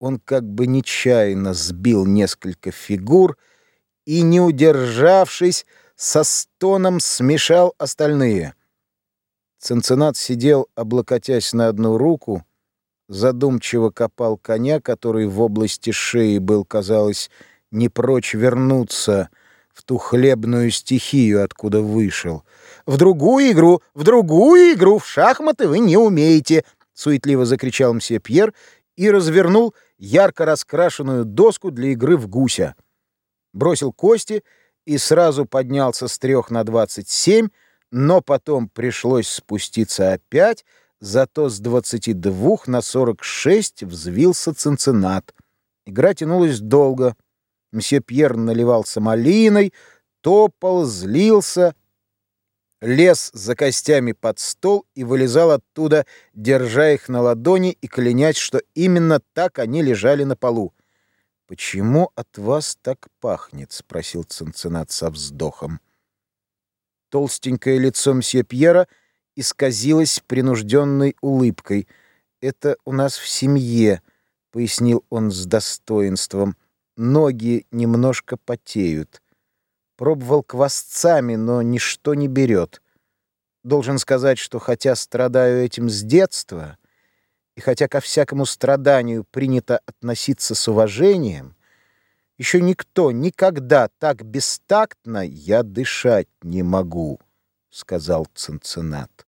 Он как бы нечаянно сбил несколько фигур и, не удержавшись, со стоном смешал остальные. Ценцинат сидел, облокотясь на одну руку, задумчиво копал коня, который в области шеи был, казалось, не прочь вернуться в ту хлебную стихию, откуда вышел. «В другую игру, в другую игру, в шахматы вы не умеете!» — суетливо закричал мсье Пьер и развернул ярко раскрашенную доску для игры в гуся. Бросил кости и сразу поднялся с трех на двадцать семь, но потом пришлось спуститься опять, зато с двадцати двух на сорок шесть взвился цинцинат. Игра тянулась долго. Мсье Пьер наливался малиной, топал, злился, лез за костями под стол и вылезал оттуда, держа их на ладони и клянясь, что именно так они лежали на полу. «Почему от вас так пахнет?» — спросил Цинцинат со вздохом. Толстенькое лицо мсье Пьера исказилось принужденной улыбкой. «Это у нас в семье», — пояснил он с достоинством. «Ноги немножко потеют». Пробовал квасцами, но ничто не берет. Должен сказать, что хотя страдаю этим с детства, и хотя ко всякому страданию принято относиться с уважением, еще никто никогда так бестактно «я дышать не могу», — сказал Цинциннат.